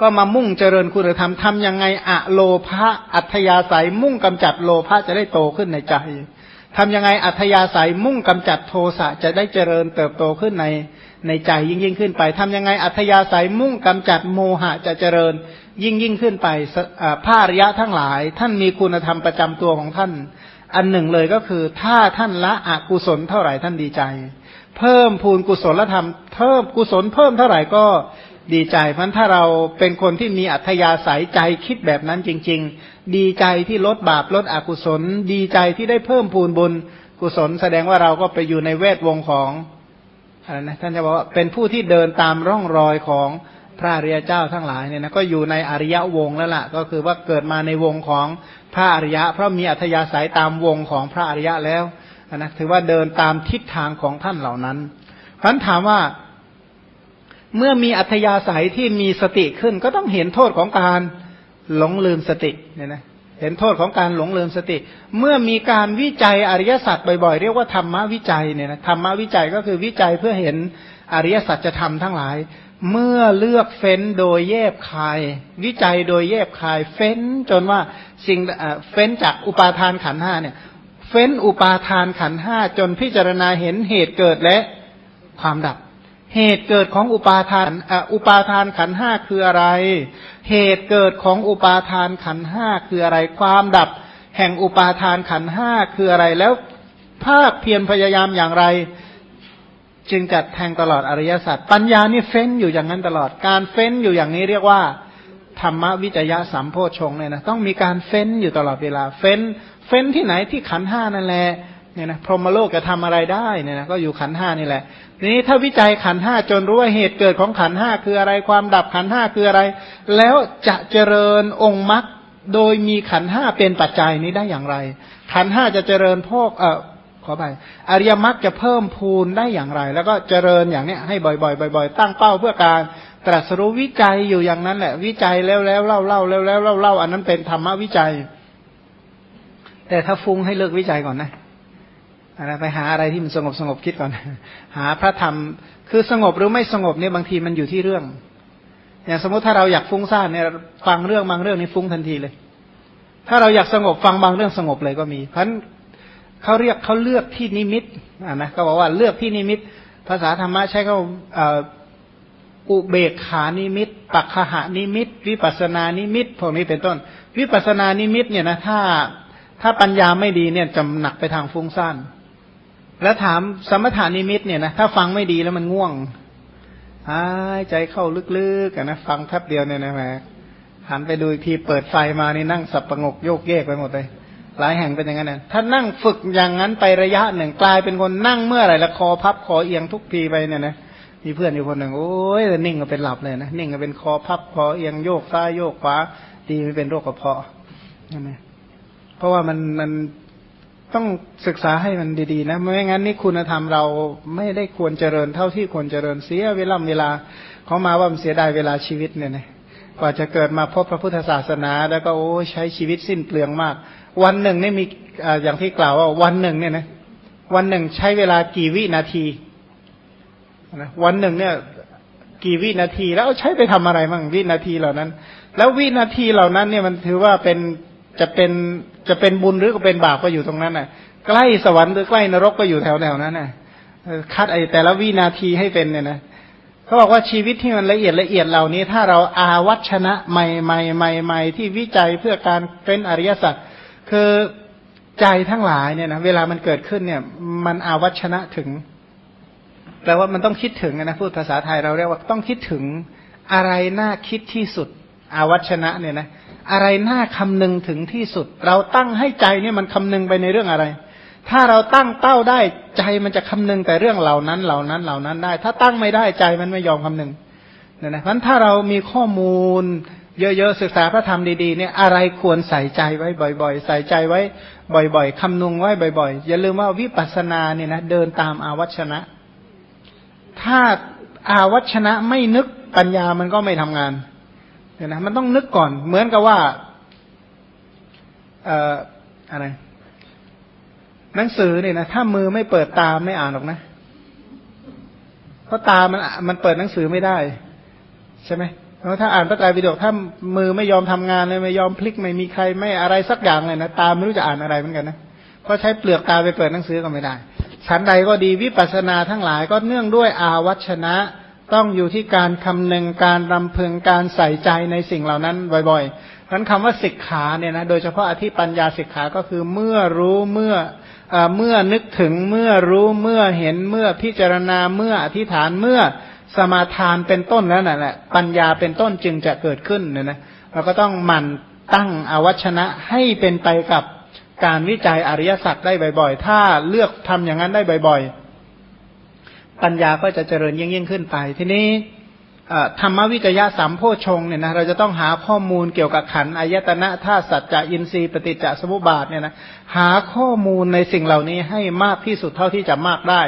ก็มามุ่งเจริญคุณธรรมทำยังไงอะโลภะอัธยาศัยมุ่งกำจัดโลภะจะได้โตขึ้นในใจทำยังไงอัธยาศัยมุ่งกำจัดโทสะจะได้เจริญเติบโตขึ้นในในใจยิ่งยิ่งขึ้นไปทำยังไงอัธยาศัยมุ่งกำจัดโมหะจะเจริญยิ่งยิ่งขึ้นไปพระอริยะทั้งหลาย ท่านมีคุณธรรมประจำตัวของท่าน อันหนึ่งเลยก็คือถ้าท่านละอกุศลเท่าไหร่ท่านดีใจ เพิ่มพูนกุศลธรรมเพิ่มกุศลเพิ่มเท่าไหร่ก็ ดีใจเพราะถ้าเราเป็นคนที่มีอัธยาศัยใจคิดแบบนั้นจริง ๆ ดีใจที่ลดบาปลดอกุศล ดีใจที่ได้เพิ่มพูนบุญกุศล แสดงว่าเราก็ไปอยู่ในเวทวงของอะไรนะท่านจะบอกว่าเป็นผู้ที่เดินตามร่องรอยของพระอริยเจ้าทั้งหลายเนี่ยนะก็อยู่ในอริยวงแล้วล่ะ ก็คือว่าเกิดมาในวงของพระอริยะ เพราะมีอัธยาศัยตามวงของพระอริยะแล้วนะถือว่าเดินตามทิศทางของท่านเหล่านั้นท่านถามว่า เมื่อมีอัธยาศัยที่มีสติขึ้น ก็ต้องเห็นโทษของการหลงลืมสติเนี่ยนะเห็นโทษของการหลงลืมสติ เมื่อมีการวิจัยอริยสัจบ่อยๆ เรียกว่าธรรมวิจัยเนี่ยนะธรรมวิจัยก็คือวิจัยเพื่อเห็นอริยสัจธรรมทั้งหลาย เมื่อเลือกเฟ้นโดยแยบคาย วิจัยโดยแยบคาย เฟ้นจนว่าสิ่งเฟ้นจากอุปาทานขันห้าเนี่ย เฟ้นอุปาทานขันห้าจนพิจารณาเห็นเหตุเกิดและความดับ เหตุเกิดของอุปาทานอุปาทานขันห้าคืออะไร เหตุเกิดของอุปาทานขันห้าคืออะไร ความดับ แห่งอุปาทานขันห้าคืออะไร แล้วภาคเพียรพยายามอย่างไร จึงจัดแทงตลอดอริยสัจ ปัญญานี่เฟ้นอยู่อย่างนั้นตลอด การเฟ้นอยู่อย่างนี้เรียกว่า ธรรมวิจยะสัมโพชงเนี่ยนะ ต้องมีการเฟ้นอยู่ตลอดเวลา เฟ้น เฟ้นที่ไหนที่ขันห้านั่นแหละ เนี่ยนะพรหมโลกจะทำอะไรได้เนี่ยนะก็อยู่ขันห้านี่แหละทีนี้ถ้าวิจัยขันห้าจนรู้ว่าเหตุเกิดของขันห้าคืออะไรความดับขันห้าคืออะไร แล้วจะเจริญองค์มรรคโดยมีขันห้าเป็นปัจจัยนี้ได้อย่างไร ขันห้าจะเจริญพวกเออขอไปอริยมรรคจะเพิ่มพูนได้อย่างไร แล้วก็เจริญอย่างเนี้ยให้บ่อยๆบ่อย ๆ ตั้งเป้าเพื่อการตรัสรู้วิจัยอยู่อย่างนั้นแหละ วิจัยแล้วแล้วเล่าเล่าแล้วแล้วเล่าเล่าอันนั้นเป็นธรรมวิจัย แต่ถ้าฟุ้งให้เลิกวิจัยก่อนนะ อะไปหาอะไรที่มันสงบสงบคิดก่อน หาพระธรรม คือสงบหรือไม่สงบเนี่ยบางทีมันอยู่ที่เรื่อง อย่างสมมติถ้าเราอยากฟุ้งซ่านเนี่ยฟังเรื่องบางเรื่องนี่ฟุ้งทันทีเลย ถ้าเราอยากสงบฟังบางเรื่องสงบเลยก็มี เพราะนั้นเขาเรียกเขาเลือกที่นิมิตอ่านะเขาบอกว่าเลือกที่นิมิต ภาษาธรรมะใช้เขาอุเบกขานิมิต ปักขหานิมิต วิปัสนานิมิต พวกนี้เป็นต้น วิปัสนานิมิตเนี่ยนะถ้าถ้าปัญญาไม่ดีเนี่ยจะหนักไปทางฟุ้งซ่าน แล้วถามสมถานิมิตเนี่ยนะถ้าฟังไม่ดีแล้วมันง่วงหายใจเข้าลึกๆนะฟังแป๊บเดียวเนี่ยนะแม่หันไปดูอีกทีเปิดไฟมานี่นั่งสับประงกโยกเยกไปหมดเลยหลายแห่งเป็นอย่างนั้นนะถ้านั่งฝึกอย่างนั้นไประยะหนึ่งกลายเป็นคนนั่งเมื่อไหร่ละคอพับคอเอียงทุกทีไปเนี่ยนะมีเพื่อนอยู่คนหนึ่งโอ้ยนิ่งก็เป็นหลับเลยนะนิ่งก็เป็นคอพับคอเอียงโยกซ้ายโยกขวาดีไม่เป็นโรคกระเพาะนั่นเองเพราะว่ามันมัน ต้องศึกษาให้มันดีๆนะไม่งั้นนี่คุณธรรมเราไม่ได้ควรเจริญเท่าที่ควรเจริญเสียเวลาเวลาเขามาว่ามันเสียดายเวลาชีวิตเนี่ยนะกว่าจะเกิดมาพบพระพุทธศาสนา แล้วก็โอ้ใช้ชีวิตสิ้นเปลืองมาก วันหนึ่งนี่มีอย่างที่กล่าวว่าวันหนึ่งเนี่ยนะวันหนึ่งใช้เวลากี่วินาทีนะวันหนึ่งเนี่ยกี่วินาทีแล้วใช้ไปทำอะไรบ้างวินาทีเหล่านั้น แล้ววินาทีเหล่านั้นเนี่ยมันถือว่าเป็น จะเป็นจะเป็นบุญหรือก็เป็นบาปก็อยู่ตรงนั้นน่ะ ใกล้สวรรค์หรือใกล้นรกก็อยู่แถวแถวนั้นน่ะคัดไอแต่ละวินาทีให้เป็นเนี่ยนะเขาบอกว่าชีวิตที่มันละเอียดละเอียดเหล่านี้ ถ้าเราอาวัชนะใหม่ใหม่ใหม่ใหม่ที่วิจัยเพื่อการเป็นอริยสัจคือใจทั้งหลายเนี่ยนะเวลามันเกิดขึ้นเนี่ย มันอาวัชนะถึงแปลว่ามันต้องคิดถึงนะพูดภาษาไทยเราเรียกว่าต้องคิดถึงอะไรน่าคิดที่สุดอาวัชนะเนี่ยนะ อะไรน่าคำนึงถึงที่สุด เราตั้งให้ใจเนี่ยมันคำนึงไปในเรื่องอะไร ถ้าเราตั้งเป้าได้ใจมันจะคำนึงแต่เรื่องเหล่านั้นเหล่านั้นเหล่านั้นได้ ถ้าตั้งไม่ได้ใจมันไม่ยอมคำนึงเนี่ยนะเพราะถ้าเรามีข้อมูล เยอะๆศึกษาพระธรรมดีๆ เนี่ยอะไรควรใส่ใจไว้บ่อย ๆ ใส่ใจไว้ บ่อย ๆคำนึงไว้บ่อย ๆ อย่าลืมว่าวิปัสสนาเนี่ยนะเดินตามอาวัชนะ ถ้าอาวัชนะไม่นึกปัญญามันก็ไม่ทำงาน เนี่ยนะมันต้องนึกก่อน เหมือนกับว่า เอ่ออะไร หนังสือเนี่ยนะถ้ามือไม่เปิดตาไม่อ่านหรอกนะเพราะตามันมันเปิดหนังสือไม่ได้ ใช่ไหมแล้วถ้าอ่านพระไตรปิฎกถ้ามือไม่ยอมทำงานเลยไม่ยอมพลิกไม่มีใครไม่อะไรสักอย่างเลยนะตาไม่รู้จะอ่านอะไรเหมือนกันนะเพราะใช้เปลือกตาไปเปิดหนังสือก็ไม่ได้ชั้นใดก็ดีวิปัสสนาทั้งหลายก็เนื่องด้วยอาวัชนะ ต้องอยู่ที่การคำนึงการรำพึงการใส่ใจในสิ่งเหล่านั้นบ่อยๆนั้นคำว่าศิกขาเนี่ยนะโดยเฉพาะอธิปัญญาศิกขาก็คือเมื่อรู้เมื่อเมื่อนึกถึงเมื่อรู้เมื่อเห็นเมื่อพิจารณาเมื่ออธิษฐานเมื่อสมาทานเป็นต้นแล้วนั่นแหละปัญญาเป็นต้นจึงจะเกิดขึ้นเนี่ยนะเราก็ต้องหมั่นตั้งอวัชนะให้เป็นไปกับการวิจัยอริยสัจได้บ่อย ๆ ถ้าเลือกทำอย่างนั้นได้บ่อย ๆ ปัญญาก็จะเจริญยิ่งยิ่งขึ้นไป ทีนี้ธรรมวิจยะสามโพชงเนี่ยนะเราจะต้องหาข้อมูลเกี่ยวกับขันอายตนะธาตุสัจจะอินทรีย์ปฏิจจสมุปบาทเนี่ยนะหาข้อมูลในสิ่งเหล่านี้ให้มากที่สุดเท่าที่จะมากได้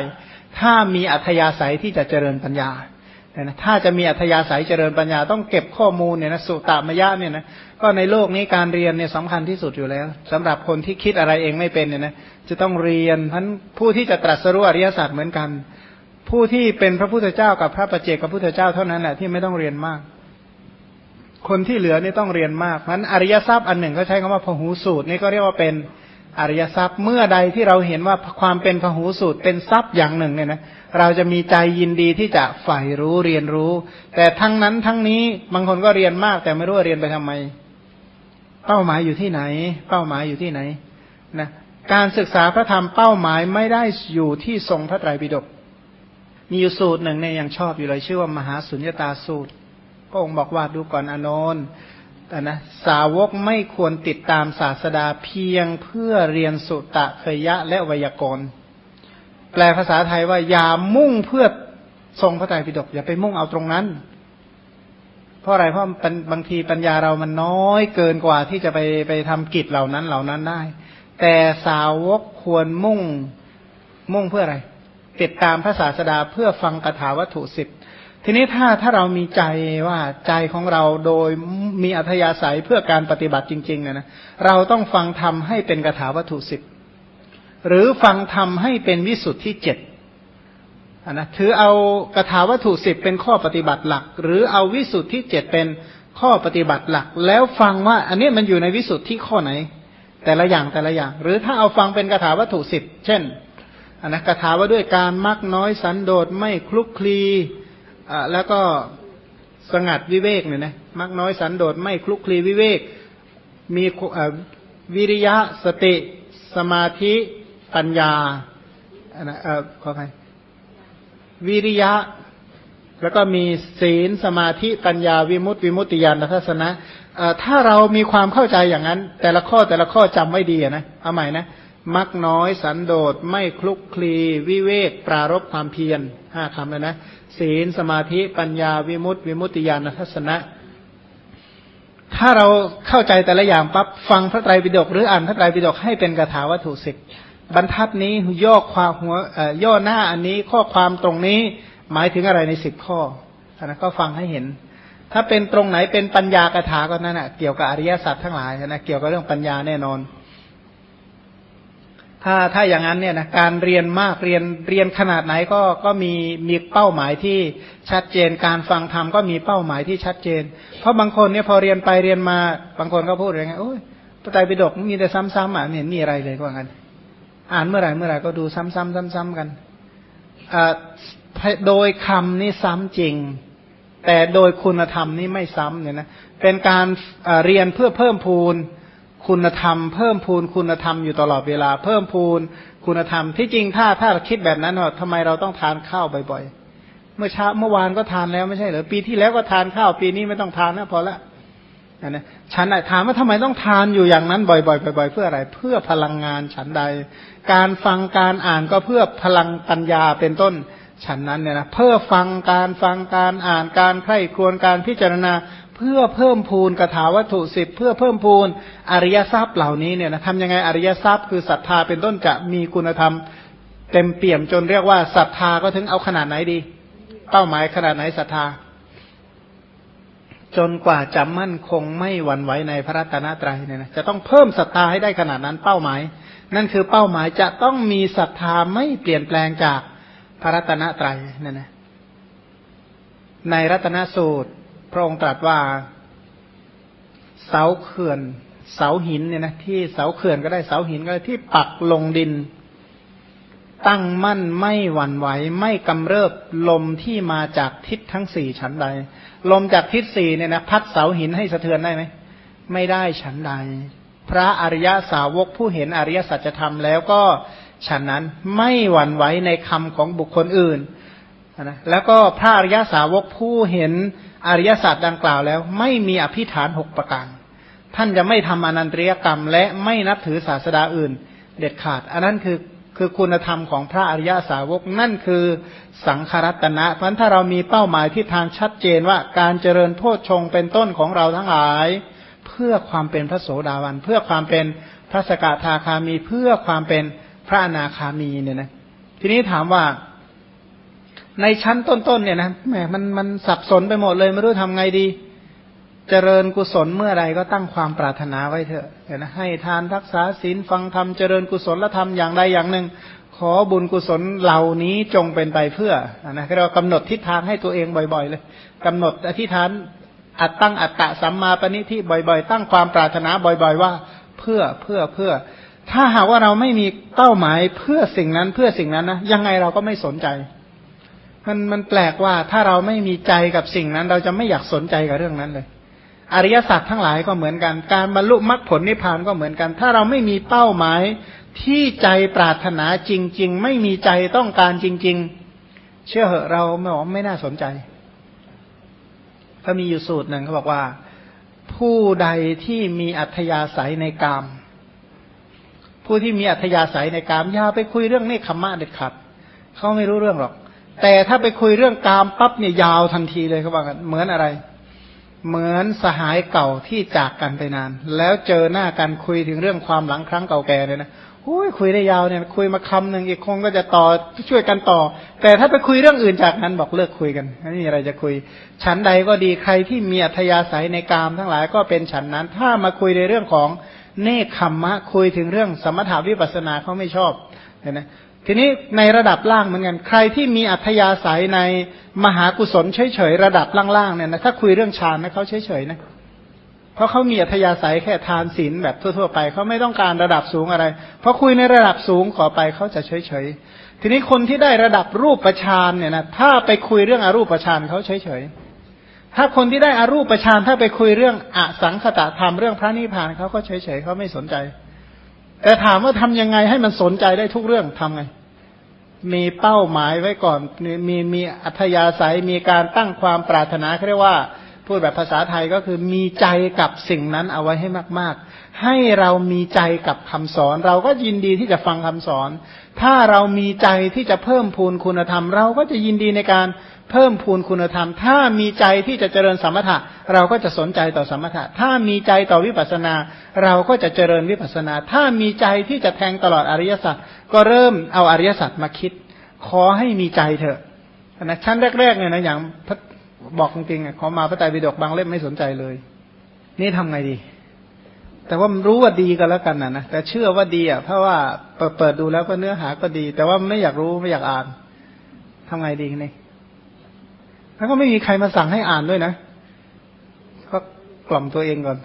ถ้ามีอัธยาศัยที่จะเจริญปัญญานะถ้าจะมีอัธยาศัยเจริญปัญญาต้องเก็บข้อมูลเนี่ยนะสุตตามยะเนี่ยนะก็ในโลกนี้การเรียนเนี่ยสำคัญที่สุดอยู่แล้วสำหรับคนที่คิดอะไรเองไม่เป็นเนี่ยนะจะต้องเรียนท่านผู้ที่จะตรัสรู้อริยสัจเหมือนกัน ผู้ที่เป็นพระพุทธเจ้ากับพระประเจกับพุทธเจ้าเท่านั้นแหละที่ไม่ต้องเรียนมาก คนที่เหลือนี่ต้องเรียนมากเพราะนั้นอริยทรัพย์อันหนึ่งเขาใช้คำว่าพหูสูตรนี่ก็เรียกว่าเป็นอริยทรัพย์เมื่อใดที่เราเห็นว่าความเป็นพหูสูตรเป็นทรัพย์อย่างหนึ่งเนี่ยนะเราจะมีใจยินดีที่จะใฝ่รู้เรียนรู้ แต่ทั้งนั้นทั้งนี้บางคนก็เรียนมาก แต่ไม่รู้ว่าเรียนไปทำไม เป้าหมายอยู่ที่ไหน เป้าหมายอยู่ที่ไหนนะการศึกษาพระธรรมเป้าหมายไม่ได้อยู่ที่ทรงพระไตรปิฎก มีอยู่สูตรหนึ่งเนี่ยยังชอบอยู่เลย ชื่อว่ามหาสุญญตาสูตร พระองค์บอกว่าดูก่อนอนนท์แต่นะสาวกไม่ควรติดตามศาสดาเพียงเพื่อเรียนสุตตะเคยะและวยากรณ์แปลภาษาไทยว่าอย่ามุ่งเพื่อทรงพระไตรปิฎกอย่าไปมุ่งเอาตรงนั้น เพราะอะไรเพราะบางทีปัญญาเรามันน้อยเกินกว่าที่จะไปไปทำกิจเหล่านั้นเหล่านั้นได้ แต่สาวกควรมุ่งมุ่งเพื่ออะไร ติดตามพระศาสดาเพื่อฟังคาถาวัตถุสิบทีนี้ถ้าถ้าเรามีใจว่าใจของเราโดยมีอัธยาศัยเพื่อการปฏิบัติจริงๆเนี่ยนะเราต้องฟังธรรมให้เป็นคาถาวัตถุสิบหรือฟังธรรมให้เป็นวิสุทธิเจ็ดนะถือเอากถาวัตถุสิบเป็นข้อปฏิบัติหลัก หรือเอาวิสุทธิเจ็ดเป็นข้อปฏิบัติหลัก แล้วฟังว่าอันนี้มันอยู่ในวิสุทธิข้อไหน แต่ละอย่างแต่ละอย่าง หรือถ้าเอาฟังเป็นกถาวัตถุสิบเช่น อันนะกถาว่าด้วยการมักน้อยสันโดษไม่คลุกคลีอ่าแล้วก็สงัดวิเวกเนี่ยนะมักน้อยสันโดษไม่คลุกคลีวิเวก มีวิริยะสติสมาธิปัญญาอันนะเออขออภัยวิริยะ แล้วก็มีศีลสมาธิปัญญาวิมุตติวิมุตติญาณทัศนะถ้าเรามีความเข้าใจอย่างนั้น แต่ละข้อแต่ละข้อจำไม่ดีนะเอาใหม่นะ มักน้อยสันโดษไม่คลุกคลี วิเวก ปรารบความเพียรห้าคำเลยนะ ศีลสมาธิปัญญาวิมุตติ วิมุตติญาณทัศนะ ถ้าเราเข้าใจแต่ละอย่างปั๊บฟังพระไตรปิฎกหรืออ่านพระไตรปิฎกให้เป็นกถาวัตถุสิบบรรทัดนี้ย่อความหัวย่อหน้าอันนี้ข้อความตรงนี้หมายถึงอะไรในสิบข้อนะก็ฟังให้เห็น ถ้าเป็นตรงไหนเป็นปัญญากถาก็นั่นแหะเกี่ยวกับอริยสัจทั้งหลายนะเกี่ยวกับเรื่องปัญญาแน่นอน ถ้าถ้าอย่างนั้นเนี่ยนะการเรียนมากเรียนเรียนขนาดไหนก็ก็มีมีเป้าหมายที่ชัดเจน การฟังธรรมก็มีเป้าหมายที่ชัดเจน เพราะบางคนเนี่ยพอเรียนไปเรียนมาบางคนก็พูดอะไรเงี้ยโอ้ยพระไตรปิฎกมีแต่ซ้ำๆอะไม่เห็นมีอะไรเลยกว่างั้นอ่านเมื่อไหร่เมื่อไหร่ก็ดูซ้ำๆซ้ำๆกันโดยคำนี่ซ้ำจริง แต่โดยคุณธรรมนี่ไม่ซ้ำเนี่ยนะเป็นการเรียนเพื่อเพิ่มพูน คุณธรรมเพิ่มพูนคุณธรรมอยู่ตลอดเวลา เพิ่มพูนคุณธรรมที่จริงถ้าถ้าคิดแบบนั้นว่าทำไมเราต้องทานข้าวบ่อยๆ เมื่อเช้าเมื่อวานก็ทานแล้วไม่ใช่เหรอปีที่แล้วก็ทานข้าวปีนี้ไม่ต้องทานนะพอละนะฉันถามว่าทำไมต้องทานอยู่อย่างนั้นบ่อยๆบ่อยๆเพื่ออะไร เพื่อพลังงานฉันใด การฟังการอ่านก็เพื่อพลังปัญญาเป็นต้นฉันนั้นเนี่ยนะเพื่อฟังการฟังการอ่านการใคร่ครวญการพิจารณา เพื่อเพิ่มพูนกถาวัตถุสิบเพื่อเพิ่มพูนอริยทรัพย์เหล่านี้เนี่ยนะทำยังไงอริยทรัพย์คือศรัทธาเป็นต้นจะมีคุณธรรม เต็มเปี่ยมจนเรียกว่าศรัทธาก็ถึงเอาขนาดไหนดี เป้าหมายขนาดไหนศรัทธา จนกว่าจะมั่นคงไม่หวั่นไหวในพระรัตนตรัยเนี่ยนะจะต้องเพิ่มศรัทธาให้ได้ขนาดนั้นเป้าหมาย นั่นคือเป้าหมายจะต้องมีศรัทธาไม่เปลี่ยนแปลงจากพระรัตนตรัยเนี่ยนะในรัตนสูตร พระองค์ตรัสว่าเสาเขื่อน เสาหินเนี่ยนะที่เสาเขื่อนก็ได้เสาหินก็ได้ที่ปักลงดิน ตั้งมั่นไม่หวั่นไหวไม่กำเริบลมที่มาจากทิศทั้งสี่ชั้นใด ลมจากทิศสี่เนี่ยนะพัดเสาหินให้สะเทือนได้ไหมไม่ได้ชั้นใด พระอริยสาวกผู้เห็นอริยสัจธรรมแล้วก็ฉะนั้นไม่หวั่นไหวในคำของบุคคลอื่น นะแล้วก็พระอริยสาวกผู้เห็นอริยศาสัจดังกล่าวแล้ว ไม่มีอภิฐานหกประการท่านจะไม่ทำอนันตริยกรรม และไม่นับถือศาสดาอื่น เด็ดขาด อันนั้นคือคือคุณธรรมของพระอริยสาวกนั่นคือสังขรัตนะเพราะถ้าเรามีเป้าหมายที่ทางชัดเจนว่าการเจริญโพชฌงเป็นต้นของเราทั้งหลาย เพื่อความเป็นพระโสดาบัน เพื่อความเป็นพระสกทาคามี เพื่อความเป็นพระอนาคามีเนี่ยนะทีนี้ถามว่า ในชั้นต้นๆเนี่ยนะแหมมันมันสับสนไปหมดเลยไม่รู้ทำไงดี เจริญกุศลเมื่อไรก็ตั้งความปรารถนาไว้เถอะเห็นนะให้ทานรักษาศีลฟังธรรมเจริญกุศลและทำอย่างใดอย่างหนึ่ง ขอบุญกุศลเหล่านี้จงเป็นไปเพื่อนะเรากำหนดทิศทางให้ตัวเองบ่อยๆเลยกำหนดอธิษฐานอัดตั้งอัตตะสัมมาปณิที่บ่อยๆ ตั้งความปรารถนาบ่อยๆ ว่าเพื่อเพื่อเพื่อ ถ้าหากว่าเราไม่มีเป้าหมายเพื่อสิ่งนั้นเพื่อสิ่งนั้นนะยังไงเราก็ไม่สนใจ มันมันแปลกว่าถ้าเราไม่มีใจกับสิ่งนั้น เราจะไม่อยากสนใจกับเรื่องนั้นเลย อริยสัจทั้งหลายก็เหมือนกัน การบรรลุมรรคผลนิพพานก็เหมือนกัน ถ้าเราไม่มีเป้าหมายที่ใจปรารถนาจริง ๆ ไม่มีใจต้องการจริง ๆ เชื่อเหอะเราไม่บอกไม่น่าสนใจถ้ามีอยู่สูตรหนึ่งเขาบอกว่า ผู้ใดที่มีอัธยาศัยในกาม ผู้ที่มีอัธยาศัยในกามอย่าไปคุยเรื่องเนคขมะเด็ดขาดเขาไม่รู้เรื่องหรอก แต่ถ้าไปคุยเรื่องกามปั๊บเนี่ยยาวทันทีเลยเขาบอกกันเหมือนอะไร เหมือนสหายเก่าที่จากกันไปนาน แล้วเจอหน้ากันคุยถึงเรื่องความหลังครั้งเก่าแก่เลยนะโอ้ยคุยได้ยาวเนี่ย คุยมาคำหนึ่งอีกคงก็จะต่อช่วยกันต่อ แต่ถ้าไปคุยเรื่องอื่นจากนั้นบอกเลิกคุยกันไม่มีอะไรจะคุย ฉันใดก็ดีใครที่มีอัธยาศัยในกามทั้งหลายก็เป็นฉันนั้น ถ้ามาคุยในเรื่องของเนคขมมะคุยถึงเรื่องสมถาวิปัสนาเขาไม่ชอบเห็นไหม ทีนี้ในระดับล่างเหมือนกันใครที่มีอัธยาศัยในมหากุศลเฉยๆระดับล่างๆเนี่ยนะถ้าคุยเรื่องฌานนะเขาเฉยๆนะเพราะเขามีอัธยาศัยแค่ทานศีลแบบทั่วๆไปเขาไม่ต้องการระดับสูงอะไร เพราะคุยในระดับสูงขอไปเขาจะเฉยๆทีนี้คนที่ได้ระดับรูปประชานเนี่ยนะถ้าไปคุยเรื่องอรูปประชานเขาเฉยๆถ้าคนที่ได้อรูปฌานถ้าไปคุยเรื่องอสังขตะธรรมเรื่องพระนิพพานเขาก็เฉยๆเขาไม่สนใจ แต่ถามว่าทำยังไงให้มันสนใจได้ทุกเรื่องทำไง มีเป้าหมายไว้ก่อน มีมีอัธยาศัยมีการตั้งความปรารถนาเรียกว่า พูดแบบภาษาไทยก็คือมีใจกับสิ่งนั้นเอาไว้ให้มาก ๆ ให้เรามีใจกับคำสอน เราก็ยินดีที่จะฟังคำสอน ถ้าเรามีใจที่จะเพิ่มพูนคุณธรรม เราก็จะยินดีในการเพิ่มพูนคุณธรรม ถ้ามีใจที่จะเจริญสมถะ เราก็จะสนใจต่อสมถะ ถ้ามีใจต่อวิปัสสนา เราก็จะเจริญวิปัสสนา ถ้ามีใจที่จะแทงตลอดอริยสัจก็เริ่มเอาอริยสัจมาคิด ขอให้มีใจเถอะนะชั้นแรกๆเนี่ยนะอย่าง บอกจริงๆขอมาพระไตรปิฎกบางเล่มไม่สนใจเลย นี่ทำไงดี แต่ว่ารู้ว่าดีก็แล้วกันนะนะแต่เชื่อว่าดีอะเพราะว่าเปิดดูแล้วก็เนื้อหาก็ดี แต่ว่าไม่อยากรู้ไม่อยากอ่านทำไงดีนี่แล้วก็ไม่มีใครมาสั่งให้อ่านด้วยนะก็กล่อมตัวเองก่อน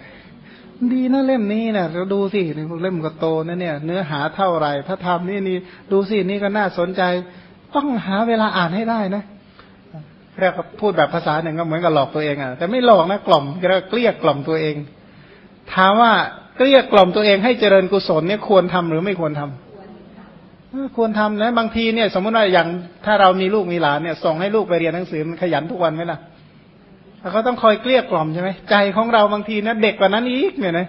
ดีนะเล่มนี้นะเราดูสิเล่มก็โตนะเนี่ย เนื้อหาเท่าไหร่พระธรรมนี่นี่ดูสินี่ก็น่าสนใจ ต้องหาเวลาอ่านให้ได้นะ เรียกพูดแบบภาษาหนึ่งก็เหมือนกับหลอกตัวเองอะแต่ไม่หลอกนะกล่อมเรียกเกลี้ยกล่อมตัวเอง ถามว่าเกลี้ยกล่อมตัวเองให้เจริญกุศลเนี่ยควรทำหรือไม่ควรทำควรทำนะบางทีเนี่ย สมมติว่าอย่างถ้าเรามีลูกมีหลานเนี่ยส่งให้ลูกไปเรียนหนังสือมันขยันทุกวันไหมล่ะเขาต้องคอยเกลี้ยกล่อมใช่ไหมใจของเราบางทีนะเด็กกว่านั้นอีกเนี่ยนะ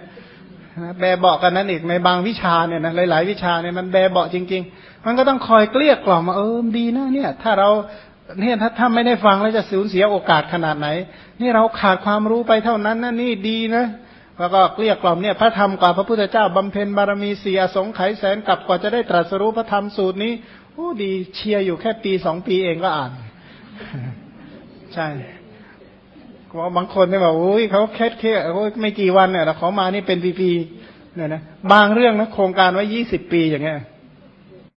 แบเบาะกันนั้นอีกในบางวิชาเนี่ยนะหลาย ๆ วิชาเนี่ยมันแบเบาะจริง ๆ มันก็ต้องคอยเกลี้ยกล่อมมาเออดีนะเนี่ย ถ้าเรา เนี่ยถ้าถ้าไม่ได้ฟังแล้วจะสูญเสียโอกาสขนาดไหน นี่เราขาดความรู้ไปเท่านั้นนะนี่ดีนะแล้วก็เกลี้ยกล่อมเนี่ยพระธรรมกว่าพระพุทธเจ้าบำเพ็ญบารมีเสียสงไขยแสนกับกว่าจะได้ตรัสรู้พระธรรมสูตรนี้โอ้ดีเชียร์อยู่แค่ปีสองปีเองก็อ่าน ใช่บางคนเนี่ยบอกโอ้ยเขาแค่แค่โอ้ยไม่กี่วันเนี่ยแล้วเขามานี่เป็นปีๆเนี่ยนะบางเรื่องนะโครงการไว้ยี่สิบปีอย่างเงี้ย